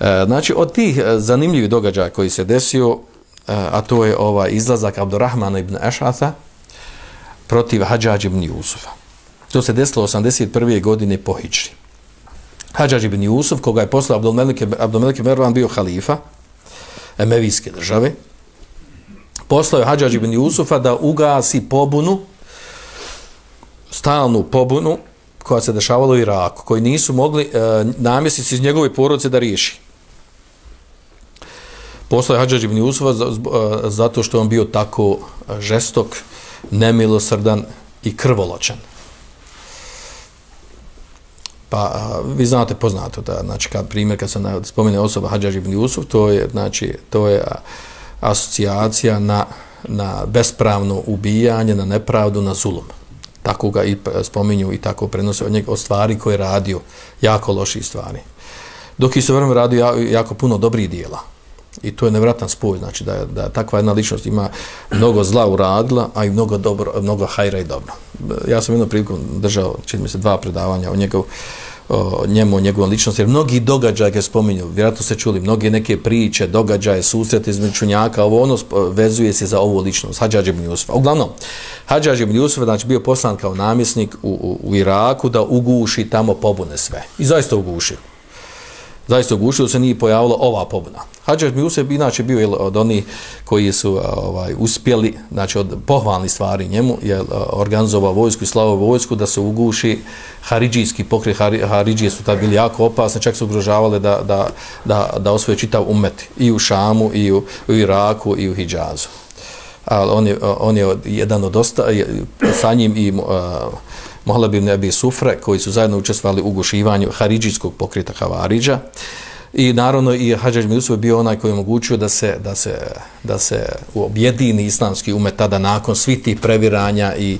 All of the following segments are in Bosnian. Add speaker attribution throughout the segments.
Speaker 1: E, znači, od tih e, zanimljivih događaja koji se desio, e, a to je ovaj izlazak Abdurrahmana ibn Ešata protiv Hadžađ ibn Jusufa. To se desilo 81. godine po Hidžri. Hadžađ ibn Jusuf, koga je poslao Abdulmelik Mervan bio halifa Emevijske države, poslao je Hadžađ ibn Jusufa da ugasi pobunu, stalnu pobunu, koja se dešavala u Iraku, koji nisu mogli e, namjesnici iz njegove porodice da riješi. Poslao je Hadžađ ibn Jusufa zato što on bio tako žestok, nemilosrdan i krvoločan. Pa vi znate poznato da znači kad primjer kad se spomene osoba Hadžađ ibn Jusuf, to je znači to je asocijacija na na bespravno ubijanje, na nepravdu, na zulum. Tako ga i e, spominju i tako prenose od njega o stvari koje je radio, jako loši stvari. Dok i se vreme radio jako puno dobrih dijela. I to je nevratan spoj, znači da, da takva jedna ličnost ima mnogo zla uradila, a i mnogo, dobro, mnogo hajra i dobro. Ja sam jedno priliku držao, čini mi se, dva predavanja o, njegov, o njemu, o njegovom ličnosti, jer mnogi događaje koje spominju, vjerojatno se čuli, mnoge neke priče, događaje, susret između čunjaka, ovo ono vezuje se za ovu ličnost, Hadžađ ibn Jusuf. Uglavnom, Hadžađ ibn Jusuf znači, bio poslan kao namjesnik u, u, u Iraku da uguši tamo pobune sve. I zaista ugušio zaista ugušio se nije pojavila ova pobuna. Hadžar Mjusef inače bio od onih koji su ovaj uspjeli, znači od pohvalnih stvari njemu, je organizovao vojsku i slavo vojsku da se uguši haridžijski pokret, haridžije su tad bili jako opasni, čak su ugrožavale da, da, da, da osvoje čitav umet i u Šamu, i u, u Iraku, i u Hidžazu. Ali on je, on je jedan od osta, sa njim i uh, Mohla bi Nebi Sufre, koji su zajedno učestvali u gušivanju Haridžijskog pokreta Havariđa. I naravno i Hadžađ Miusuf je bio onaj koji je omogućio da se, da se, da se objedini islamski umet tada nakon svih tih previranja i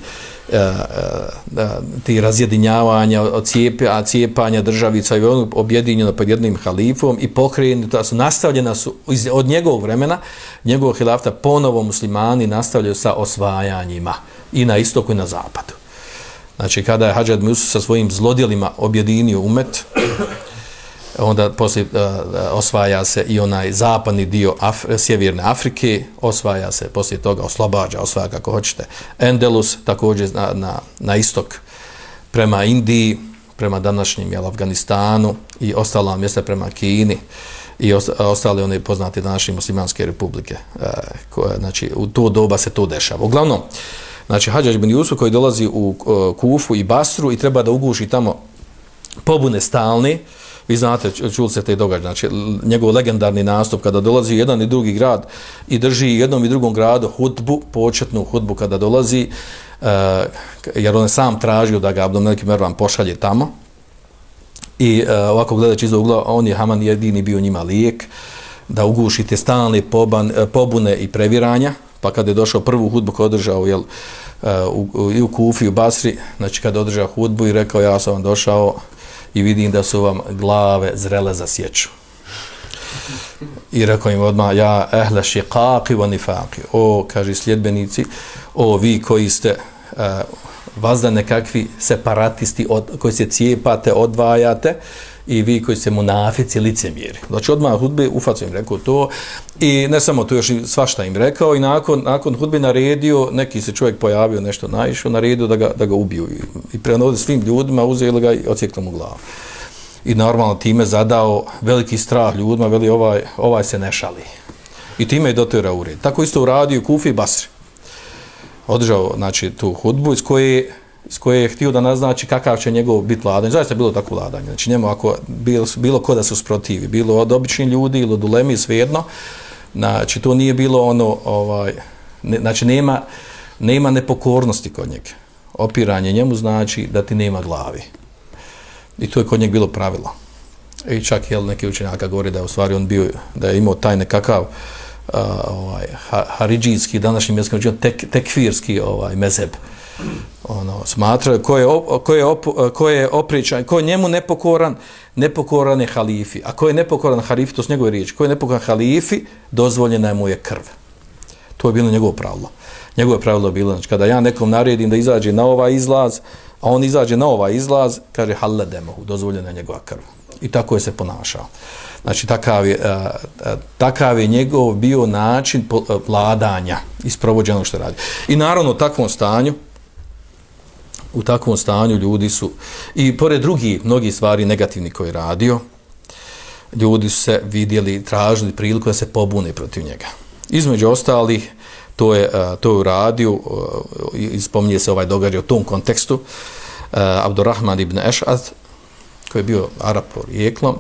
Speaker 1: e, e, ti razjedinjavanja, a cijepanja državica i ono objedinjeno pod jednim halifom i pokreni, to su nastavljena su iz, od njegovog vremena, njegovog hilafta ponovo muslimani nastavljaju sa osvajanjima i na istoku i na zapadu. Znači, kada je Hadžad Musa sa svojim zlodjelima objedinio umet, onda poslije uh, osvaja se i onaj zapadni dio Af sjeverne Afrike, osvaja se poslije toga, oslobađa, osvaja kako hoćete, Endelus, također na, na, na istok prema Indiji, prema današnjim jel, Afganistanu i ostala mjesta prema Kini i ostale one poznate današnje muslimanske republike. Eh, uh, koje, znači, u to doba se to dešava. Uglavnom, uh, znači Hadžađ ibn Jusuf koji dolazi u uh, Kufu i Basru i treba da uguši tamo pobune stalne, vi znate, čuli se te događaje, znači njegov legendarni nastup kada dolazi jedan i drugi grad i drži jednom i drugom gradu hudbu, početnu hudbu kada dolazi, uh, jer on je sam tražio da ga Abdom Neliki Mervan pošalje tamo. I uh, ovako gledajući iz ugla, on je Haman jedini bio njima lijek da ugušite stalne poban, uh, pobune i previranja, pa kada je došao prvu hudbu koju održao jel, eh, u, u, i u Kufi, u Basri, znači kada je održao hudbu i rekao ja sam vam došao i vidim da su vam glave zrele za sjeću. I rekao im odmah, ja ehle šiqaqi wa nifaqi. O, kaže sljedbenici, o vi koji ste eh, uh, vazda nekakvi separatisti od, koji se cijepate, odvajate, i vi koji ste munafici licemjeri. Znači odmah hudbe ufacu im rekao to i ne samo to još i svašta im rekao i nakon, nakon hudbe naredio, neki se čovjek pojavio nešto naišao, naredio da ga, da ga ubiju i, i prenode svim ljudima, uzeli ga i ocijekli mu glavu. I normalno time zadao veliki strah ljudima, veli ovaj, ovaj se ne šali. I time je dotira ured. Tako isto uradio Kufi i Basri. Održao znači, tu hudbu iz koje s koje je htio da naznači kakav će njegov biti vladanje. Zaista je bilo tako vladanje. Znači njemu ako bilo, bilo ko da se usprotivi, bilo od običnih ljudi ili od ulemi, svejedno, znači to nije bilo ono, ovaj, ne, znači nema, nema nepokornosti kod njega. Opiranje njemu znači da ti nema glavi. I to je kod njega bilo pravilo. I čak je neki učenjaka govori da je u stvari on bio, da je imao taj nekakav uh, ovaj, haridžijski, današnji mjesečni, znači tek, tekfirski ovaj, mezeb ono smatra ko je ko je op, ko je opričan ko je njemu nepokoran nepokoran je halifi a ko je nepokoran halifi to s njegove riječi ko je nepokoran halifi dozvoljena je mu je krv to je bilo njegovo pravilo njegovo pravilo bilo znači kada ja nekom naredim da izađe na ovaj izlaz a on izađe na ovaj izlaz kaže halle demo dozvoljena je njegova krv i tako je se ponašao. Znači, takav je, takav je njegov bio način vladanja i što radi. I naravno, u takvom stanju, u takvom stanju ljudi su, i pored drugih mnogih stvari negativni koji radio, ljudi su se vidjeli, tražili priliku da se pobune protiv njega. Između ostalih, to je, e, to je uradio, e, ispominje se ovaj događaj u tom kontekstu, e, Abdurrahman ibn Eš'ad, koji je bio Arab porijeklom,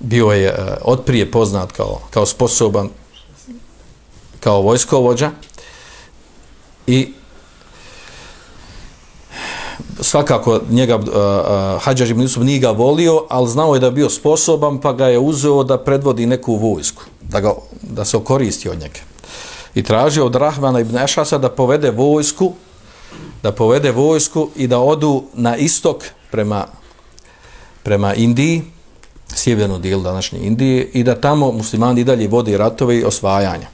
Speaker 1: bio je odprije poznat kao, kao sposoban, kao vojskovođa i svakako njega eh, eh, uh, uh, Hadžar ibn Yusuf nije ga volio, ali znao je da je bio sposoban, pa ga je uzeo da predvodi neku vojsku, da, ga, da se okoristi od njega. I tražio od Rahmana ibn Ešasa da povede vojsku, da povede vojsku i da odu na istok prema, prema Indiji, sjevernu dijelu današnje Indije, i da tamo muslimani i dalje vodi ratove i osvajanja.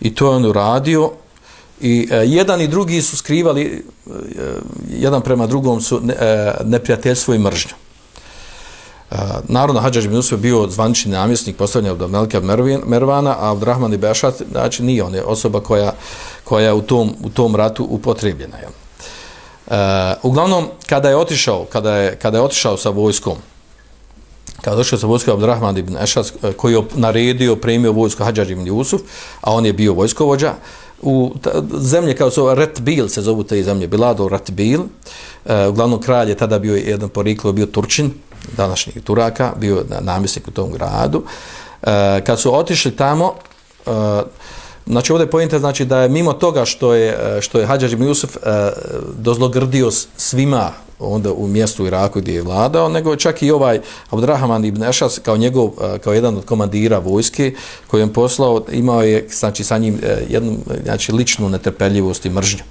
Speaker 1: I to je on uradio, I e, jedan i drugi su skrivali, e, e, jedan prema drugom su ne, e, neprijateljstvo i mržnju. E, naravno, Hadžađ ibn Usve bio zvanični namjesnik postavljanja od Melika Mervana, a Abdrahman i Bešat, znači nije on je osoba koja, koja je u tom, u tom ratu upotrebljena. Je. E, uglavnom, kada je otišao, kada je, kada je otišao sa vojskom, kada je došao sa vojskom Abdurrahman ibn Ešas, e, koji je naredio, premio vojsko Hadžađ ibn Jusuf, a on je bio vojskovođa, u ta, zemlje kao su Ratbil se zovu te zemlje, Bilado Ratbil, e, uglavnom kralj je tada bio jedan poriklo, bio Turčin, današnjih Turaka, bio namjesnik u tom gradu. E, kad su otišli tamo, e, znači ovdje pojenta znači da je mimo toga što je, e, što je Hadžađ ibn Jusuf e, dozlogrdio svima onda u mjestu Iraku gdje je vladao, nego čak i ovaj Abdurrahman ibn Ešas kao njegov, e, kao jedan od komandira vojske koji je poslao, imao je znači sa njim e, jednu znači ličnu netrpeljivost i mržnju.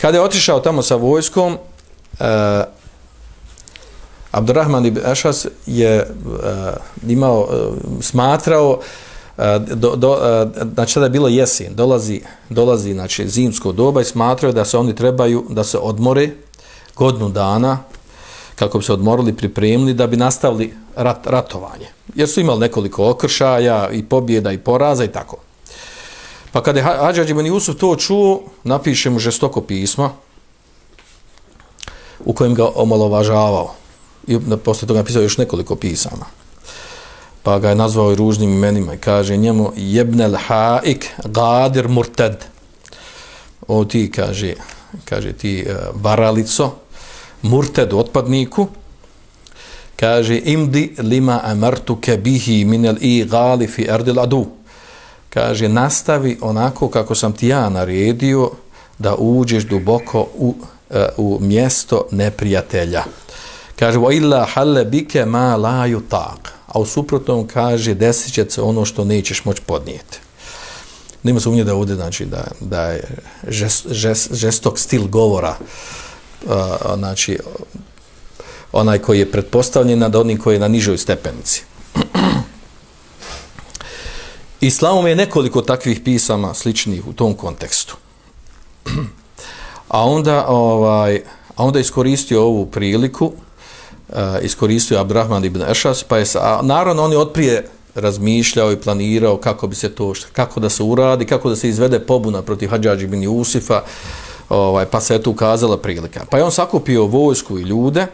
Speaker 1: Kada je otišao tamo sa vojskom, e, Abdurrahman ibn Ešas je e, imao, e, smatrao E, do, do, e, znači tada je bilo jesen, dolazi, dolazi znači, zimsko doba i smatrao da se oni trebaju da se odmore godinu dana kako bi se odmorili, pripremili da bi nastavili rat, ratovanje. Jer su imali nekoliko okršaja i pobjeda i poraza i tako. Pa kada je Hadžađ ibn Jusuf to čuo, napiše mu žestoko pismo u kojem ga omalovažavao. I posle toga napisao još nekoliko pisama. Pa ga je nazvao i ružnim imenima i kaže njemu jebnel haik gadir murted. O ti, kaže, kaže ti uh, varalico, murted otpadniku, kaže imdi lima amartuke bihi minel i gali fi erdil adu. Kaže, nastavi onako kako sam ti ja naredio da uđeš duboko u, uh, u mjesto neprijatelja. Kaže, wa illa halle bike ma la yutaq A u suprotnom kaže, desit će se ono što nećeš moći podnijeti. Nema sumnje da ovdje znači da, da je žest, žest, žestok stil govora uh, znači onaj koji je pretpostavljen nad onim koji je na nižoj stepenici. Islamom je nekoliko takvih pisama sličnih u tom kontekstu. A onda ovaj a onda iskoristio ovu priliku Eh, iskoristio Abrahman ibn Ešas, pa je sa, naravno on je otprije razmišljao i planirao kako bi se to, kako da se uradi, kako da se izvede pobuna protiv Hadžađi ibn Jusifa, ovaj, pa se je tu ukazala prilika. Pa je on sakupio vojsku i ljude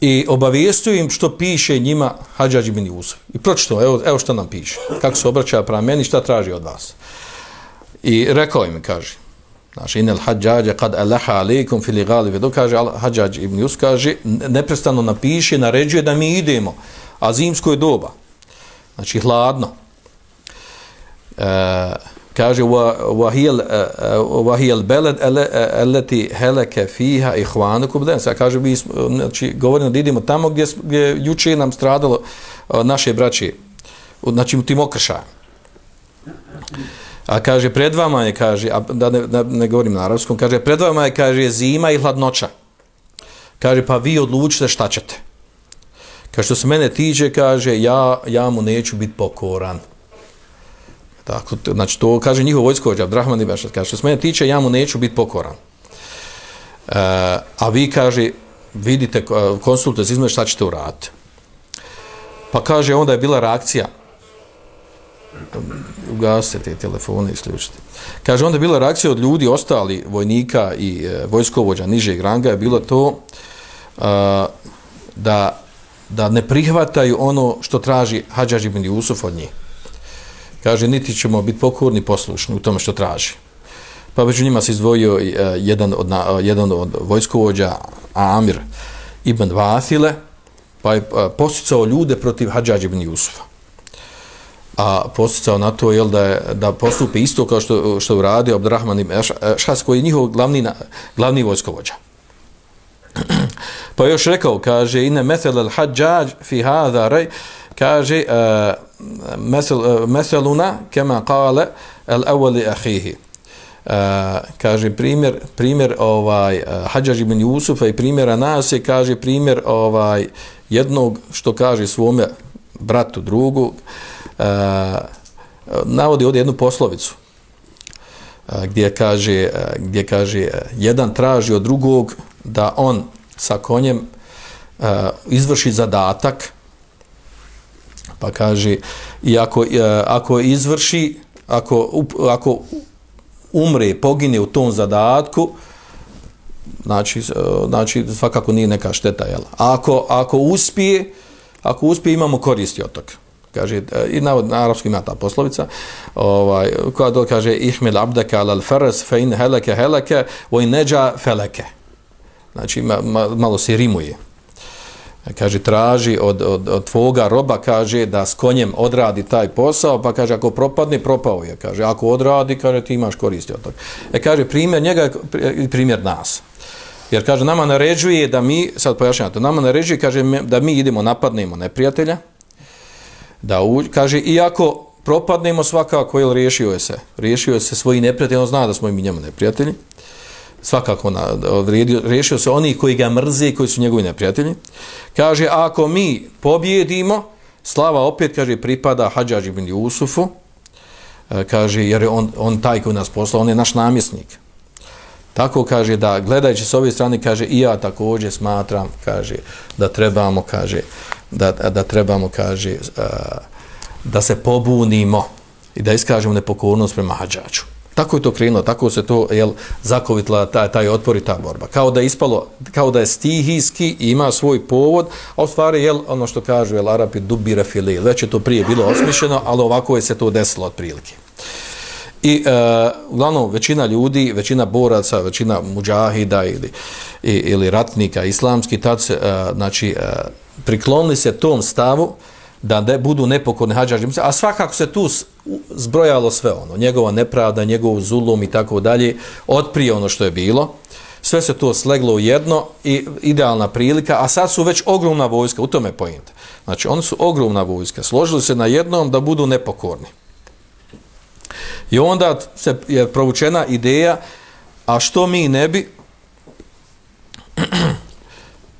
Speaker 1: i obavijestio im što piše njima Hadžađi ibn Jusif. I pročito, evo, evo što nam piše, kako se obraća prema meni, šta traži od vas. I rekao im, kaže, Znači, inel hađađe kad alaha alikum fili galive, dok kaže hađađ ibn Jus, kaže, neprestano napiše, naređuje da mi idemo, a zimsko je doba, znači hladno. E, kaže, vahijel wa e, e, beled e, eleti heleke fiha i hvanu kubden. Sada kaže, mi znači, govorimo da idemo tamo gdje, gdje juče nam stradalo naše braće, znači u tim okršajima. A kaže, pred vama je, kaže, a da ne, ne, ne govorim na arabskom, kaže, pred vama je, kaže, zima i hladnoća. Kaže, pa vi odlučite šta ćete. Kaže, što se mene tiče, kaže, ja, ja mu neću biti pokoran. Tako, znači, to kaže njihov vojskovođa, Abdrahman Ibešat, kaže, što se mene tiče, ja mu neću biti pokoran. E, a vi, kaže, vidite, konsultujte izme šta ćete uraditi. Pa kaže, onda je bila reakcija, ugasite te telefone i slučite. Kaže, onda je bila reakcija od ljudi, ostali vojnika i e, vojskovođa nižeg ranga, je bilo to a, da, da ne prihvataju ono što traži Hadžađ ibn Jusuf od njih. Kaže, niti ćemo biti pokorni poslušni u tome što traži. Pa među njima se izdvojio e, jedan, od, na, e, jedan od vojskovođa Amir ibn Vasile, pa je e, posticao ljude protiv Hadžađ ibn Jusufa. A posticao na to jel, da, je, da postupi isto kao što, što uradi Abdurrahman ibn Šas, koji je njihov glavni, glavni vojskovođa. pa još rekao, kaže, ine methel al hađađ fi hadha rej, kaže, e, uh, meseluna e, kema kale al awali ahihi. Uh, e, kaže primjer primjer ovaj uh, Hadžaž ibn Jusufa i primjera nas je kaže primjer ovaj jednog što kaže svome bratu drugu uh, Eh, navodi ovdje jednu poslovicu eh, gdje kaže eh, gdje kaže jedan traži od drugog da on sa konjem izvrši zadatak pa kaže i ako, ako izvrši ako, ako umre, pogine u tom zadatku, znači, znači svakako nije neka šteta, jel? A ako, ako uspije, ako uspije imamo koristi od toga. Kaže, e, i navod na arapskom ima ta poslovica, ovaj, koja do kaže, ihmil abdaka al faras fe in heleke heleke, o in neđa feleke. Znači, ma, ma, malo se rimuje. Kaže traži od, od, od tvoga roba kaže da s konjem odradi taj posao pa kaže ako propadne propao je kaže. Ako odradi kaže ti imaš koristi od toga. E kaže primjer njega primjer nas. Jer kaže nama naređuje da mi sad pojašnjavam to nama naređuje kaže da mi idemo napadnemo neprijatelja da u, kaže iako propadnemo svakako jel riješio je se riješio je se svoji neprijatelji on zna da smo i mi njemu neprijatelji svakako na, odredio, se oni koji ga mrze i koji su njegovi neprijatelji. Kaže, ako mi pobjedimo, slava opet, kaže, pripada Hadžađi bin Jusufu, e, kaže, jer je on, on taj koji nas poslao, on je naš namjesnik. Tako kaže da gledajući s ove strane kaže i ja također smatram kaže da trebamo kaže da, da trebamo kaže da se pobunimo i da iskažemo nepokornost prema hađaču. Tako je to krenulo, tako se to jel, zakovitla taj, taj otpor i ta borba. Kao da je ispalo, kao da je stihijski i ima svoj povod, a u stvari, jel, ono što kažu, jel, Arapi dubira filil. Već je to prije bilo osmišljeno, ali ovako je se to desilo otprilike. I, uh, uglavnom, većina ljudi, većina boraca, većina muđahida ili, ili ratnika islamski, tad se, uh, znači, uh, priklonili se tom stavu, da ne budu nepokorni hađaži, a svakako se tu zbrojalo sve ono, njegova nepravda, njegov zulum i tako dalje, otprije ono što je bilo, sve se to sleglo u jedno i idealna prilika, a sad su već ogromna vojska, u tome pojente. Znači, oni su ogromna vojska, složili se na jednom da budu nepokorni. I onda se je provučena ideja, a što mi ne bi,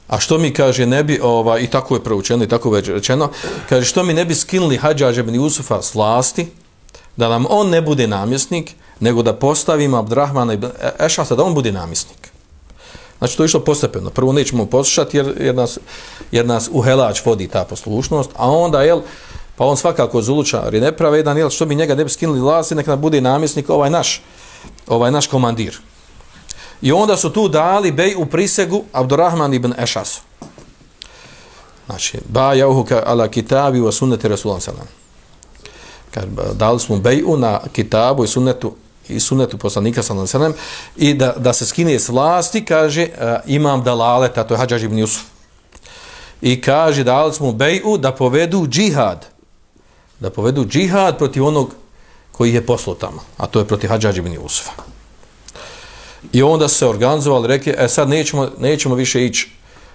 Speaker 1: A što mi kaže ne bi ova i tako je proučeno i tako već rečeno, kaže što mi ne bi skinuli Hadžadž ibn Jusufa s vlasti da nam on ne bude namjesnik, nego da postavimo Abdurrahmana ibn e-, Ešasa da on bude namjesnik. Znači to je išlo postepeno. Prvo nećemo poslušati jer, jer, nas, jer nas u helač vodi ta poslušnost, a onda jel, pa on svakako zulučar je nepravedan, jel, što bi njega ne bi skinuli vlasti, nek nam bude namjesnik ovaj naš, ovaj naš komandir. I onda su tu dali bej u prisegu Abdurrahman ibn Ešasu. Znači, ba jauhuka ala kitabi wa sunneti Rasulam salam. Kad dali smo beju na kitabu i sunnetu i sunnetu poslanika sallam salam i da, da se skine s vlasti, kaže, uh, imam dalaleta, to je Hadžaž ibn Jusuf. I kaže, dali smo beju da povedu džihad. Da povedu džihad protiv onog koji je poslao tamo, a to je protiv Hadžaž ibn Jusufa. I onda se organizovali, rekli, e sad nećemo, nećemo više ići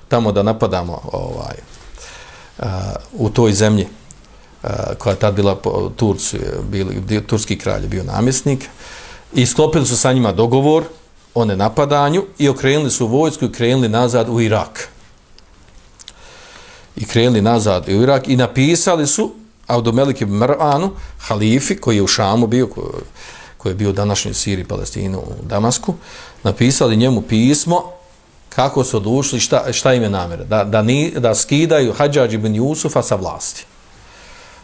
Speaker 1: tamo da napadamo ovaj, uh, u toj zemlji uh, koja je tad bila po, Turci, bili, turski kralj bio namjesnik i sklopili su sa njima dogovor o nenapadanju i okrenuli su vojsku i krenuli nazad u Irak. I krenuli nazad u Irak i napisali su Audomelike Mranu, halifi koji je u Šamu bio, koji je bio u današnjoj Siriji, Palestinu, u Damasku, napisali njemu pismo kako su odušli, šta, šta im je namjera, da, da, ni, da skidaju Hadžađ ibn Jusufa sa vlasti,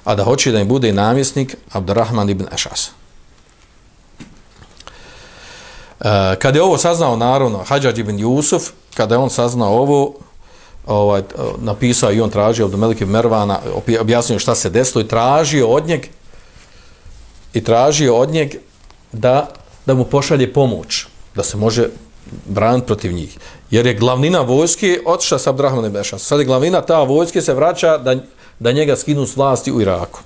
Speaker 1: a da hoće da im bude namjesnik Abdurrahman ibn Ešas. E, kad je ovo saznao, naravno, Hadžađ ibn Jusuf, kada je on saznao ovo, ovaj, napisao i on tražio od Melike Mervana, objasnio šta se desilo i tražio od njeg i tražio od njeg da, da mu pošalje pomoć, da se može braniti protiv njih. Jer je glavnina vojske otišla sa Abdrahmanom Bešan. Sad je glavnina ta vojske se vraća da, da njega skinu s vlasti u Iraku.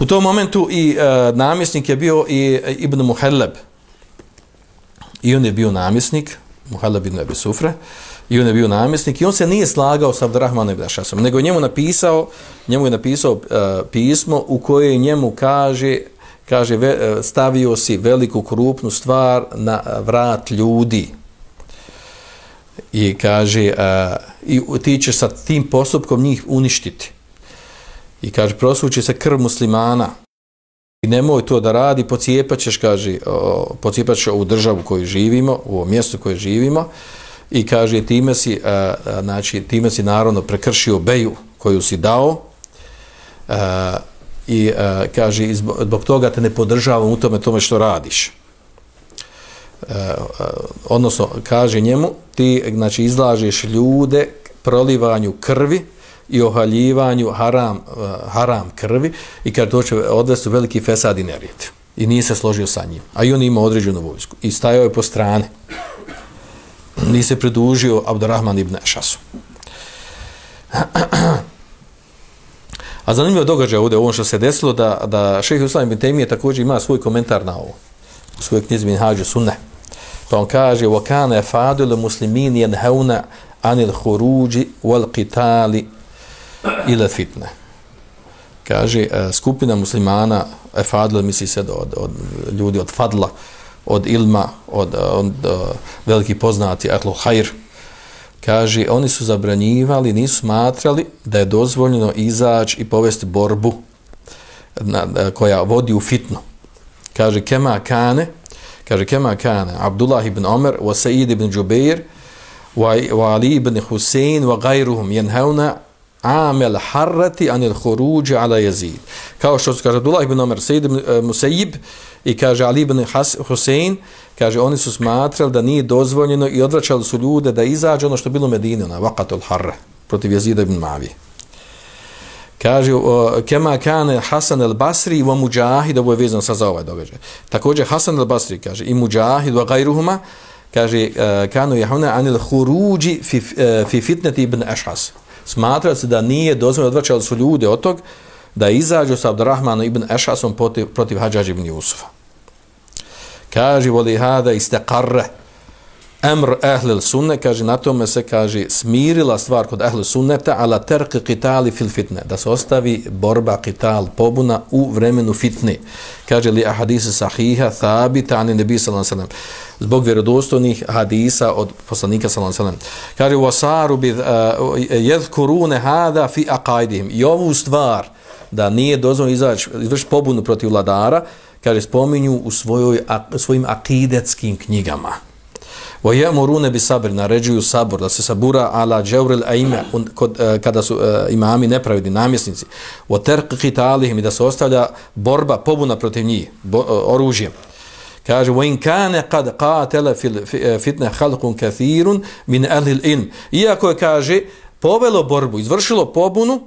Speaker 1: U tom momentu i e, namjesnik je bio i e, Ibn Muhelleb. I on je bio namjesnik, Muhelleb ibn Abi Sufre, i on je bio namjesnik i on se nije slagao sa Abdrahmanom Bešasom, nego njemu napisao, njemu je napisao e, pismo u koje njemu kaže kaže e, stavio si veliku krupnu stvar na vrat ljudi. I kaže e, i ti ćeš sa tim postupkom njih uništiti. I kaže prosuće se krv muslimana. I nemoj to da radi pocijepaćeš kaže pocijepaćeš ovu državu koju živimo u ovom mjestu koje živimo. I kaže time si e, znači time si naravno prekršio beju koju si dao i e, kaže zbog toga te ne podržavam u tome tome što radiš. E, e, odnosno kaže njemu ti znači izlažeš ljude prolivanju krvi i ohaljivanju haram, uh, haram krvi i kad to će odvesti veliki fesad i nerijet i nije se složio sa njim. A i on ima određenu vojsku. I stajao je po strane. Nije se pridužio Abdurrahman ibn Ešasu. A zanimljivo događaj ovdje, ovo što se desilo, da, da šehi Uslam ibn Temije također ima svoj komentar na ovo, u svojoj knjizi bin Hađu Sunne. Pa on kaže, وَكَانَ فَادُلُ مُسْلِمِينِ يَنْهَوْنَ عَنِ الْخُرُوجِ وَالْقِتَالِ إِلَ فِتْنَ Kaže, e, skupina muslimana, e fadl, misli se od, od ljudi od fadla, od ilma, od, od, od veliki poznati, atlu hajr, kaže, oni su zabranjivali, nisu smatrali da je dozvoljeno izaći i povesti borbu na, na, koja vodi u fitnu. Kaže, kema kane, kaže, kema kane, Abdullah ibn Omer, wa Sa'id ibn Jubair, wa, wa Ali ibn Husein, wa gajruhum, jenhevna, amel harrati anil huruđi ala jezid. Kao što kaže Abdullah ibn Omer, Sa'id ibn uh, Musayib, i kaže Ali ibn Husein, kaže, oni su smatrali da nije dozvoljeno i odvraćali su ljude da izađe ono što je bilo u Medini, ona vakatul harra, protiv jezida ibn Mavi. Kaže, kema kane Hasan el Basri i Mujahid, ovo je vezano sa za ovaj događaj. Također Hasan el Basri, kaže, i Mujahid wa gajruhuma, kaže, e, kanu jahuna anil huruđi fi, e, fi fitneti ibn Ešhas. Smatra se da nije dozvoljeno, odvraćali su ljude od tog, da izađu sa Abdurrahmanom ibn Ešasom protiv, protiv Hadžađa ibn Jusufa. Kaže, voli hada istekarre emr ehlil sunne, kaže, na tome se, kaže, smirila stvar kod ehlil sunneta, ala terk qitali fil fitne, da se ostavi borba qital, pobuna u vremenu fitne. Kaže, li ahadisi sahiha, thabita, ani nebi sallam sallam, zbog vjerodostojnih hadisa od poslanika sallam sallam. Kaže, wasaru bi eh, uh, jedhkurune hada fi aqaidihim. I ovu stvar, da nije dozvoljeno izaći, izvrši pobunu protiv vladara, kaže, spominju u svojoj, a, svojim akidetskim knjigama. Wa yamuruna bi sabr naređuju sabor da se sabura ala jawril aima kod uh, kada su uh, imami nepravedni namjesnici. Wa tarq qitalihim da se ostavlja borba pobuna protiv njih bo, uh, oružjem. Kaže wa in kana qad qatala fi fitna khalqun kathirun min ahli al-ilm iako je kaže povelo borbu izvršilo pobunu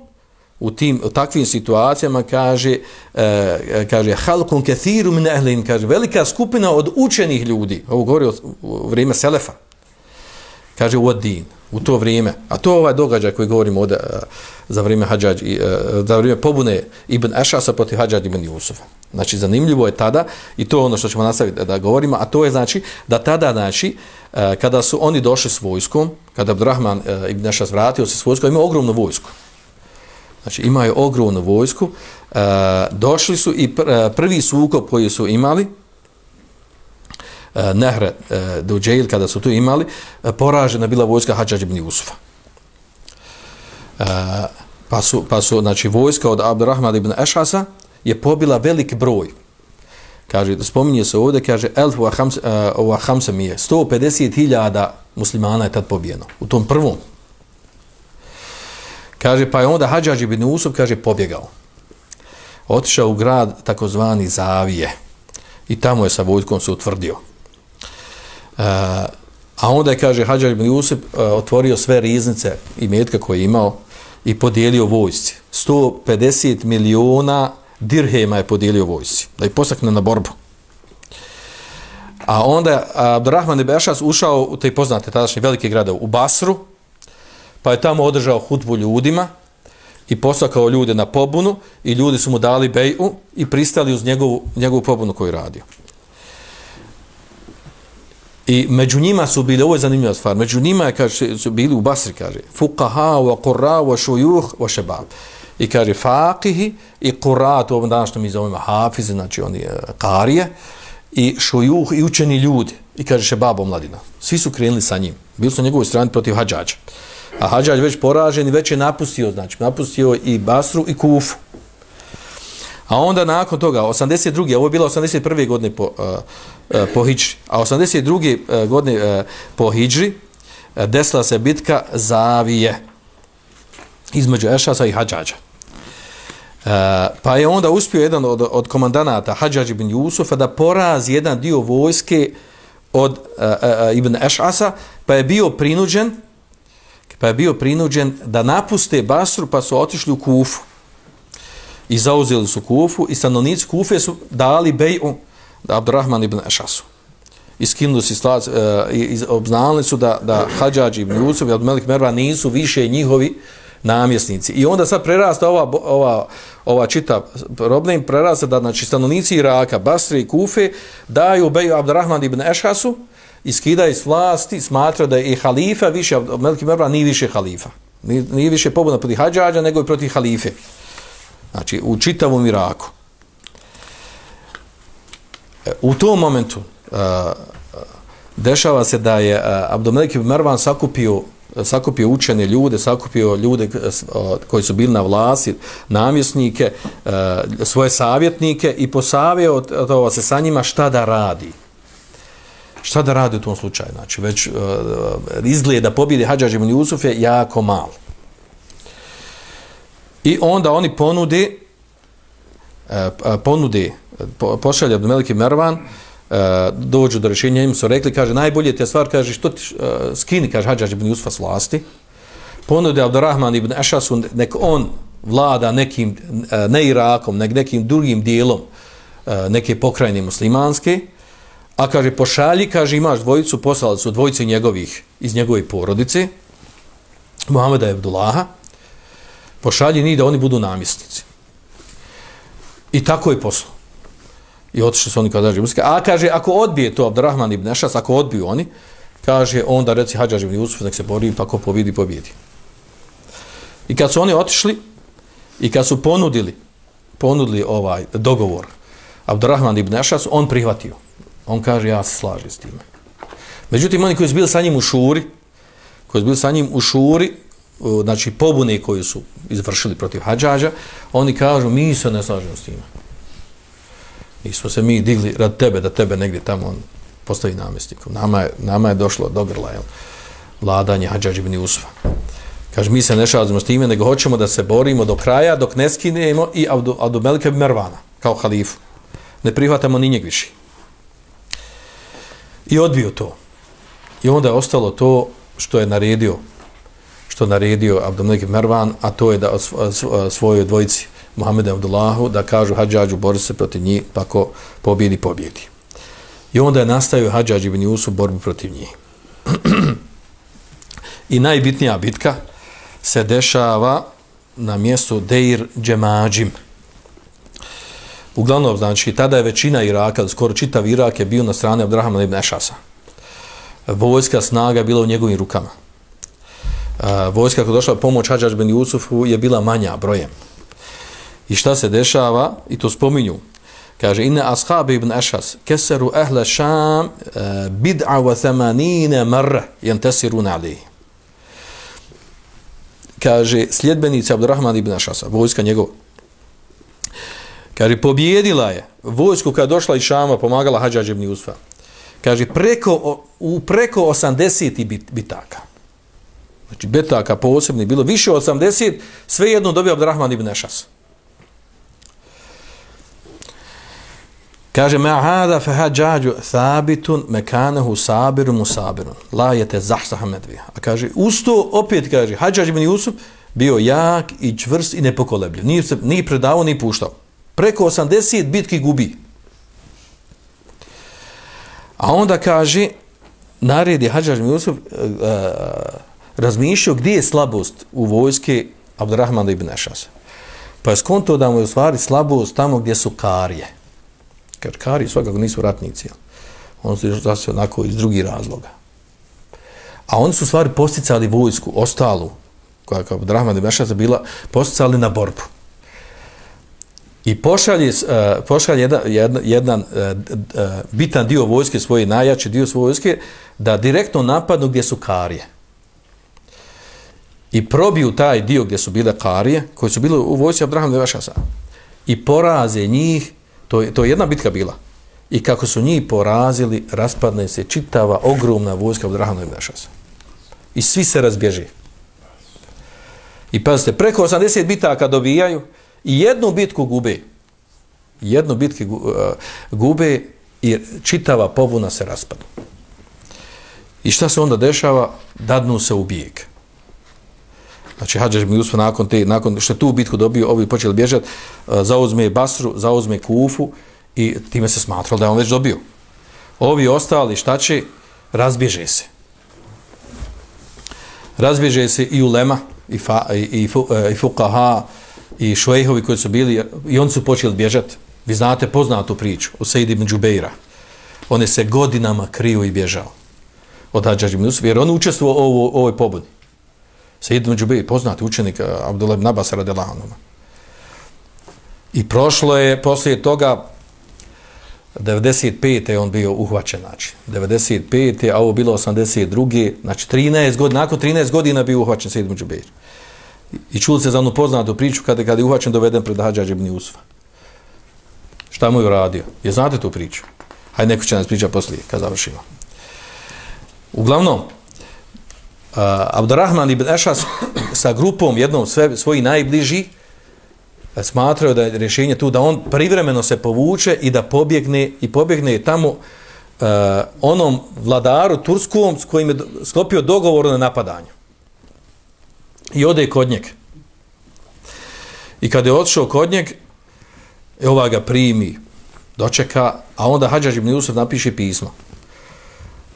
Speaker 1: u tim u takvim situacijama kaže e, kaže halkun kathiru min ahlin kaže velika skupina od učenih ljudi ovo govori u vrijeme selefa kaže u din u to vrijeme. A to ovaj događaj koji govorimo od, e, za vrijeme hadžadž i e, za vrijeme pobune ibn Ešasa protiv hadžadž ibn Jusufa. Znači zanimljivo je tada i to ono što ćemo nastaviti da govorimo a to je znači da tada znači e, kada su oni došli s vojskom kada Abdurrahman ibn Ešas vratio se s vojskom ima ogromnu vojsku Znači imaju ogromnu vojsku. E, došli su i e, prvi sukob koji su imali, e, Nehre e, do kada su tu imali, e, poražena bila vojska Hadžađ ibn Jusufa. E, pa, su, pa su, znači, vojska od Abdurrahmana ibn Ešasa je pobila velik broj. kaže, spominje se ovdje, kaže, elf wa hamsa e, mije, 150.000 muslimana je tad pobijeno, u tom prvom. Kaže, pa je onda Hadžađ ibn Usup, kaže, pobjegao. Otišao u grad takozvani Zavije i tamo je sa vojtkom se utvrdio. E, a onda je, kaže, Hadžađ ibn Usup e, otvorio sve riznice i metka koje je imao i podijelio vojsci. 150 miliona dirhema je podijelio vojsci, da ih posakne na borbu. A onda je Abdurrahman ibn Ešas ušao u te poznate tadašnje velike grade u Basru, pa je tamo održao hutbu ljudima i posakao ljude na pobunu i ljudi su mu dali beju i pristali uz njegovu, njegovu pobunu koju radio. I među njima su bili, ovo je zanimljiva stvar, među njima je, kaže, su bili u Basri, kaže, fuqaha, wa qurra, wa šujuh, wa šebab. I kaže, faqihi i qurra, to ovom današnjem mi zovemo hafize, znači oni e, uh, karije, i šujuh, i učeni ljudi. I kaže, šebab, omladina. Svi su krenuli sa njim. Bili su na njegovoj strani protiv hađađa. A Hadžađ već poražen i već je napustio, znači, napustio i Basru i Kufu. A onda nakon toga, 82. ovo je bilo 81. godine po, uh, uh, po Hidžri, a 82. Eh, godine uh, po Hidžri uh, desila se bitka Zavije između Ešasa i Hadžađa. Uh, pa je onda uspio jedan od, od komandanata Hadžađ ibn Jusufa da porazi jedan dio vojske od uh, uh, ibn Ešasa, pa je bio prinuđen pa je bio prinuđen da napuste Basru pa su otišli u Kufu i zauzeli su Kufu i stanovnici Kufe su dali beju Abdurrahman ibn Ešasu. I skinuli su slac, e, i obznali su da, da Hadžađ ibn Jusuf i Abdumelik Merva nisu više njihovi namjesnici. I onda sad prerasta ova, ova, ova čita problem, prerasta da znači, stanovnici Iraka, Basri i Kufe daju beju Abdurrahman ibn Ešasu i skida iz vlasti, smatra da je i halifa više, Abdumelik Mervan nije više halifa. Nije, nije više pobuna protiv hađađa, nego i protiv halife. Znači, u čitavom Iraku. E, u tom momentu uh, dešava se da je e, uh, Abdomelik Mervan sakupio, sakupio učene ljude, sakupio ljude koji su bili na vlasi, namjesnike, svoje savjetnike i posavio to se sa njima šta da radi. Šta da radi u tom slučaju? Znači, već uh, izgleda pobjede Hadžađe Jusuf je jako malo. I onda oni ponude e, e ponude pošalje Abdul Melik Mervan uh, dođu do rješenja im su rekli kaže najbolje te stvar kaže što ti uh, skini kaže Hadžađ ibn Jusufa s vlasti ponude Abdurrahman ibn Ešasu nek on vlada nekim ne Irakom nek nekim drugim dijelom neke pokrajine muslimanske a kaže pošalji kaže imaš dvojicu poslali su dvojice njegovih iz njegove porodice Muhameda Abdullaha pošalji ni da oni budu namjesnici. I tako je poslo. I otišli su oni kada daži muske. A kaže, ako odbije to Abdurrahman ibn Ešas, ako odbiju oni, kaže, onda reci Hadžaž ibn Jusuf, nek se bori, pa ko pobidi, pobjedi. I kad su oni otišli, i kad su ponudili, ponudili ovaj dogovor Abdurrahman ibn Ešas, on prihvatio. On kaže, ja se slažem s time. Međutim, oni koji su bili sa njim u šuri, koji su bili sa njim u šuri, znači pobune koju su izvršili protiv hađađa, oni kažu mi se ne slažemo s time. I smo se mi digli rad tebe, da tebe negdje tamo on postavi namestnikom. Nama je, nama je došlo do grla, jel, vladanje hađađa ibn Usva. Kaže, mi se ne šalazimo s time, nego hoćemo da se borimo do kraja, dok ne skinemo i Abdu Melike Mervana, kao halifu. Ne prihvatamo ni njeg više. I odbio to. I onda je ostalo to što je naredio što naredio Abdulmelik Mervan, a to je da svojoj dvojici Muhammeda Abdullahu da kažu Hadžađu bori se protiv njih, pa ko pobjedi, pobjedi. I onda je nastavio Hadžađ ibn Jusuf borbu protiv njih. I najbitnija bitka se dešava na mjestu Deir Džemađim. Uglavnom, znači, tada je većina Iraka, skoro čitav Irak je bio na strane Abdrahama ibn Ešasa. Vojska snaga je bila u njegovim rukama e, vojska koja došla pomoć Hadžađ ben Jusufu je bila manja brojem. I šta se dešava? I to spominju. Kaže, inne ashabi ibn Ešas keseru ehle šam e, bid'a wa thamanine marra jantesiruna alihi. Kaže, sljedbenici Abdurrahman ibn Ešasa, vojska njegova, Kaže, pobjedila je vojsku kada došla iz Šama, pomagala Hadžađ ibn Jusufa. Kaže, preko, u preko 80 bit, bitaka. Znači, bitaka posebni, bilo više od 80, svejedno dobio Abdurrahman ibn Ešas. Kaže, ma hada fe hađađu thabitun mekanahu sabirun musabirun. La je te zahsaha medvi. A kaže, usto opet kaže, hađađ ibn Jusuf bio jak i čvrst i nepokolebljiv. Nije, se, nije predavao, ni puštao. Preko 80 bitki gubi. A onda kaže, naredi hađađ Hadžar Jusuf uh, razmišljao gdje je slabost u vojske Abdurrahmana ibn Ešasa. Pa je skonto da mu je u stvari slabost tamo gdje su karije. Kaže, karije svakako nisu ratnici. Oni su zase onako iz drugih razloga. A oni su u stvari posticali vojsku, ostalu, koja kao Drahman ibn Mešaca bila, posticali na borbu. I pošalje, uh, pošalje jedan, jedan, jedan uh, uh, bitan dio vojske, svoje najjači dio svoje vojske, da direktno napadnu gdje su karije. I probiju taj dio gdje su bile karije, koji su bile u vojsci Abdrahama i I poraze njih To je, to je jedna bitka bila. I kako su njih porazili, raspadne se čitava, ogromna vojska od Rahana. I svi se razbježi. I pazite, preko 80 bitaka dobijaju i jednu bitku gube. Jednu bitku e, gube i čitava povuna se raspada. I šta se onda dešava? Dadnu se u bijeg. Znači, Hadžaž mi uspo nakon, te, nakon što je tu bitku dobio, ovi počeli bježati, e, zauzme Basru, zauzme Kufu i time se smatralo da je on već dobio. Ovi ostali, šta će? Razbježe se. Razbježe se i Ulema, i, fa, i, i, e, i Fukaha, i Švejhovi koji su bili, i oni su počeli bježati. Vi znate poznatu priču o Sejid ibn Džubeira. On je se godinama kriju i bježao od Hadžar ibn Usuf, jer on učestvo u ovoj pobudi. Sejid Međubi, poznati učenik Abdullah ibn Abbas radijallahu I prošlo je poslije toga 95. je on bio uhvaćen, znači 95. a ovo bilo 82. znači 13 godina, nakon 13 godina bio uhvaćen Sejid Međubi. I čuli se za onu poznatu priču kada, kada je uhvaćen doveden pred Hadžađ ibn Usfa. Šta mu je uradio? Je znate tu priču? Hajde neko će nas pričati poslije, kad završimo. Uglavnom, uh, Abdurrahman ibn Ešas sa grupom jednom sve, svoji najbliži eh, smatraju smatrao da je rješenje tu da on privremeno se povuče i da pobjegne i pobjegne tamo uh, onom vladaru turskom s kojim je sklopio dogovor na napadanju. I ode kod njeg. I kada je odšao kod njeg, e, ova ga primi, dočeka, a onda Hadžaž ibn Jusuf napiše pismo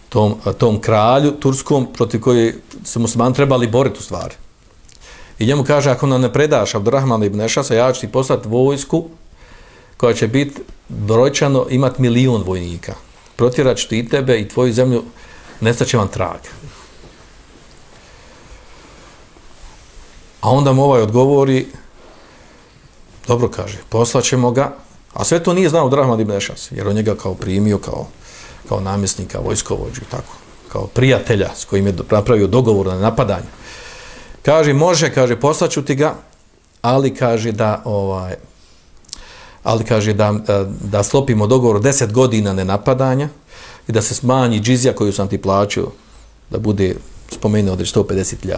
Speaker 1: tom, tom kralju turskom protiv koje se musliman trebali boriti u stvari. I njemu kaže, ako nam ne predaš Abdurrahman ibn Ešasa, ja ću ti poslati vojsku koja će biti brojčano imat milion vojnika. Protjerat ću ti tebe i tvoju zemlju, nestaće vam trag. A onda mu ovaj odgovori, dobro kaže, poslaćemo ga, a sve to nije znao Drahman ibn Ešas, jer on njega kao primio, kao kao namjesnika, vojskovođu, tako, kao prijatelja s kojim je napravio dogovor na napadanje. Kaže, može, kaže, poslaću ti ga, ali kaže da, ovaj, ali kaže da, eh, da slopimo dogovor 10 godina nenapadanja i da se smanji džizija koju sam ti plaćao, da bude spomenuo od 150.000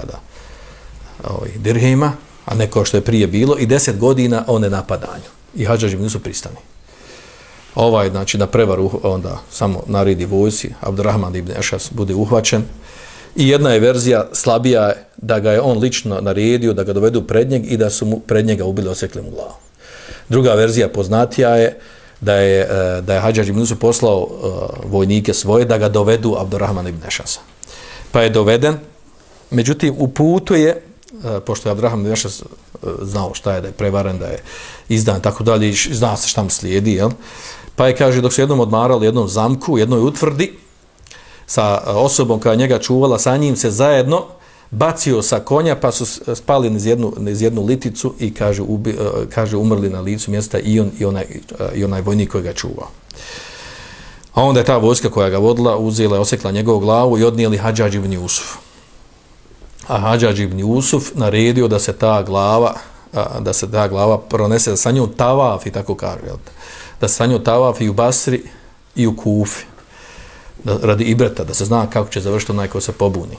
Speaker 1: ovaj, dirhima, a neko što je prije bilo, i 10 godina o nenapadanju. I hađaži mi nisu pristani ovaj, znači, na prevaru onda samo naredi vojsi, Abdurrahman ibn Ešas bude uhvaćen. I jedna je verzija slabija da ga je on lično naredio, da ga dovedu pred njeg i da su mu pred njega ubili, osekli mu glavu. Druga verzija poznatija je da je, e, da je Hadžar ibn Usuf poslao uh, vojnike svoje da ga dovedu Abdurrahman ibn Ešasa. Pa je doveden, međutim u putu je, E, pošto je Abraham ibn e, znao šta je, da je prevaren, da je izdan, tako dalje, zna se šta mu slijedi, jel? Pa je, kaže, dok su jednom odmarali jednom zamku, jednoj utvrdi, sa e, osobom koja njega čuvala, sa njim se zajedno bacio sa konja, pa su spali niz jednu, niz jednu liticu i, kaže, ubi, kaže, umrli na licu mjesta i, on, i, onaj, i onaj vojnik koji ga čuvao. A onda je ta vojska koja ga vodila, uzela i osekla njegovu glavu i odnijeli Hadžađ ibn Jusuf. A Hadžađ ibn Jusuf naredio da se ta glava a, da se ta glava pronese, da sa njom tavaf i tako kaže, jel? da sa njom tavaf i u Basri i u Kufi, da, radi ibreta, da se zna kako će završiti onaj ko se pobuni.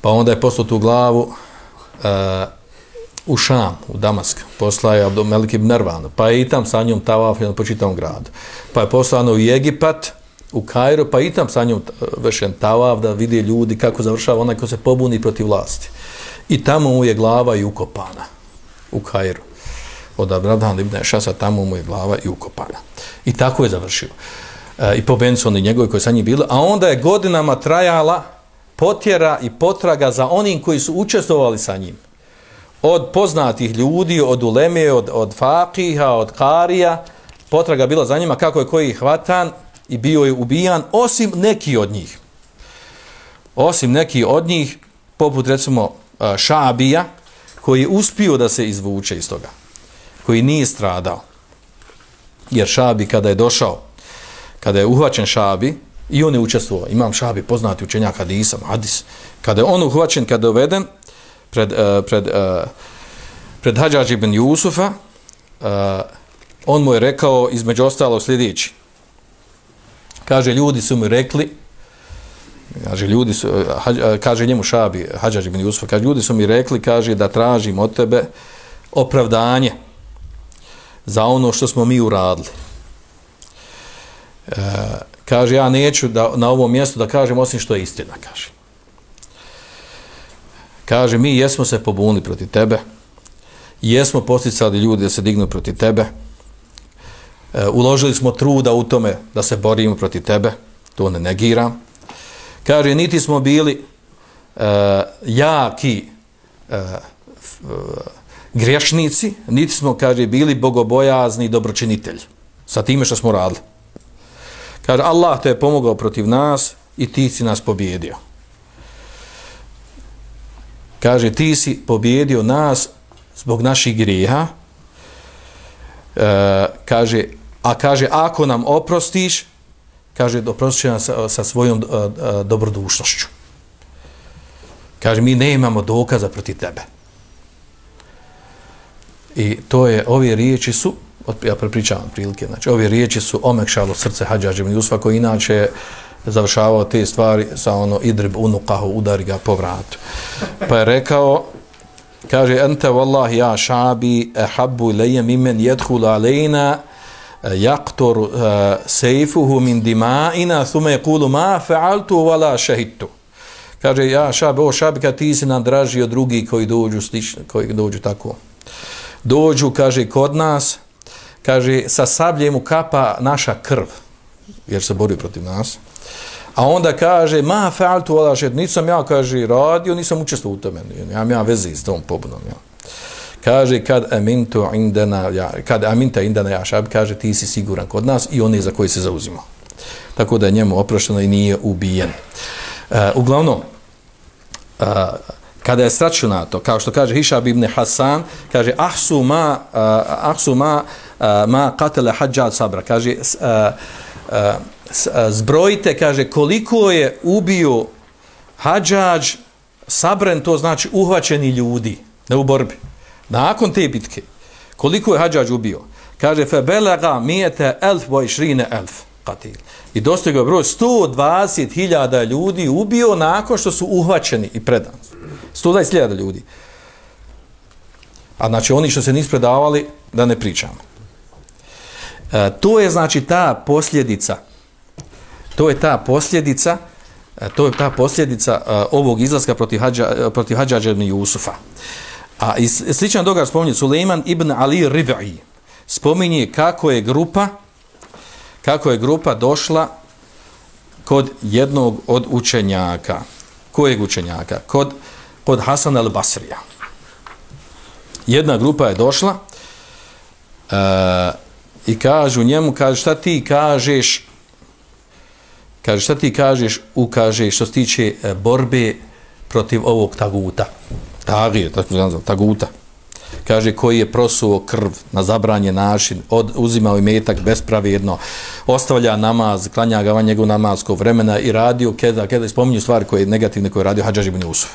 Speaker 1: Pa onda je poslao tu glavu a, u Šam, u Damask, poslao je Abdomelik ibn Nervan, pa je i tam sa njom tavaf po čitavom gradu. Pa je poslano u Egipat, u Kajro, pa i tam sa njom vršen tavav da vidi ljudi kako završava onaj ko se pobuni protiv vlasti. I tamo mu je glava i ukopana u Kairu. Od Abraham ibn Šasa tamo mu je glava i ukopana. I tako je završio. E, I po Benson i njegovi koji sa njim bili. A onda je godinama trajala potjera i potraga za onim koji su učestvovali sa njim. Od poznatih ljudi, od Uleme, od, od Fakiha, od Karija, potraga bila za njima kako je koji hvatan i bio je ubijan, osim neki od njih. Osim neki od njih, poput recimo Šabija, koji je uspio da se izvuče iz toga, koji nije stradao. Jer Šabi kada je došao, kada je uhvaćen Šabi, i on je učestvovao, imam Šabi, poznati učenjak Hadisa, Hadis, kada je on uhvaćen, kada je doveden pred, uh, pred, uh, pred Hadžađ ibn Jusufa, uh, on mu je rekao između ostalo sljedeći, kaže, ljudi su mi rekli, kaže, ljudi su, eh, eh, kaže njemu Šabi, Hadžađ ibn Jusuf, kaže, ljudi su mi rekli, kaže, da tražim od tebe opravdanje za ono što smo mi uradili. E, kaže, ja neću da, na ovom mjestu da kažem osim što je istina, kaže. Kaže, mi jesmo se pobunili protiv tebe, jesmo posticali ljudi da se dignu protiv tebe, e, uložili smo truda u tome da se borimo protiv tebe, to ne negiram. Kaže, niti smo bili uh, jaki uh, grešnici, niti smo, kaže, bili bogobojazni dobročinitelj dobročinitelji sa time što smo radili. Kaže, Allah te je pomogao protiv nas i ti si nas pobjedio. Kaže, ti si pobjedio nas zbog naših grijeha. E, kaže, A kaže, ako nam oprostiš, kaže, oprostit nam sa, sa svojom uh, dobrodušnošću. Kaže, mi ne imamo dokaza protiv tebe. I to je, ove riječi su, ja prepričavam prilike, znači, ove riječi su omekšalo srce Hadžađe Jusfa koji inače završavao te stvari sa ono idrib unukahu, udari ga po vratu. Pa je rekao, kaže, ente wallahi ja šabi ehabbu lejem imen jedhul alejna, Eh, yaqtur eh, uh, min dima'ina thumma yaqulu ma fa'altu wala shahidtu. Kaže ja šab o šab kad ti si nam draži od drugih koji dođu slično koji dođu tako. Dođu kaže kod nas kaže sa sabljem u kapa naša krv jer se bori protiv nas. A onda kaže ma fa'altu wala shahidtu. Nisam ja kaže radio nisam učestvovao u tome ja ja veze s tom pobunom ja kaže kad amintu indana ja kad aminta indana ja šab kaže ti si siguran kod nas i on je za koji se zauzimo. tako da je njemu oprošteno i nije ubijen. Uh, uglavnom uh, kada je sračunato kao što kaže Hišab ibn Hasan kaže ahsu ma uh, ahsu ma uh, ma qatala hajjat sabra. Kaže uh, uh, zbrojite kaže koliko je ubio hadžađ sabren to znači uhvaćeni ljudi ne u borbi nakon te bitke, koliko je Hadžađ ubio? Kaže, febelega mijete elf boj šrine elf katil. I dostigao broj 120.000 ljudi ubio nakon što su uhvaćeni i predani. 120.000 ljudi. A znači oni što se nisu predavali, da ne pričamo. E, to je znači ta posljedica, to je ta posljedica, e, to je ta posljedica e, ovog izlaska protiv, Hadža, e, protiv hađađa Jusufa. A i sličan događaj spominje Suleiman ibn Ali Ribai. Spominje kako je grupa kako je grupa došla kod jednog od učenjaka. Kojeg učenjaka? Kod, kod Hasan al-Basrija. Jedna grupa je došla uh, i kažu njemu, kaže, šta ti kažeš kaže, šta ti kažeš ukaže što se tiče e, borbe protiv ovog taguta tagije, tako se nazva, taguta, kaže koji je prosuo krv na zabranje našin, od, uzimao i metak bespravedno, ostavlja namaz, klanja ga van njegov namazskog vremena i radio, kada, kada spominju stvari koje negativne koje radio Hadžaž ibn Usuf.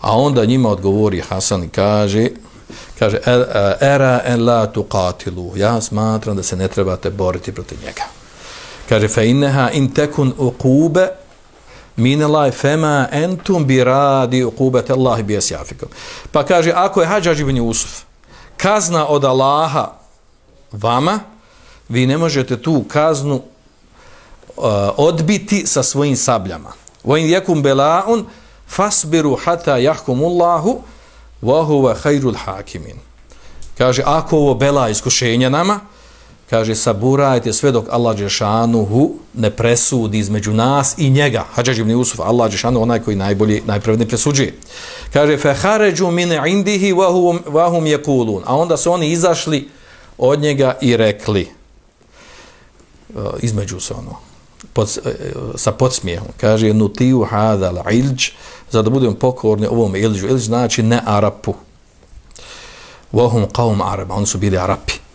Speaker 1: A onda njima odgovori Hasan i kaže, kaže e, e, era en la tuqatilu ja smatram da se ne trebate boriti protiv njega kaže fa innaha in takun uquba minelaj fema entum antum bi radi uqubat Allah bi esjafikom. pa kaže ako je Hadžadž ibn Jusuf kazna od Allaha vama vi ne možete tu kaznu uh, odbiti sa svojim sabljama wa in yakum bala'un fasbiru hatta yahkumullahu wa huwa khairul hakimin kaže ako ovo bela iskušenja nama kaže saburajte sve dok Allah Đešanuhu ne presudi između nas i njega. Hadžadž ibn Yusuf Allah Đešanuhu, onaj koji najbolji najpravedni presuđuje. Kaže fa mine indihi wa vahum je kulun. a onda su oni izašli od njega i rekli uh, između se ono pod, uh, sa podsmijehom. Kaže nutiu hadal ilj za da budemo pokorni ovom ilđu. Ilđ znači ne arapu. Wa hum qaum arab oni su bili arapi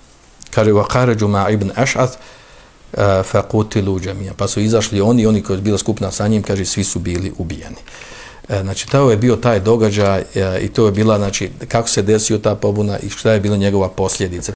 Speaker 1: kaže wa kharaju ma ibn ash'ath uh, fa qutilu jami'an pa su izašli oni oni koji su bila skupna sa njim kaže svi su bili ubijeni eh, znači to je bio taj događaj eh, i to je bila znači kako se desio ta pobuna i šta je bila njegova posljedica.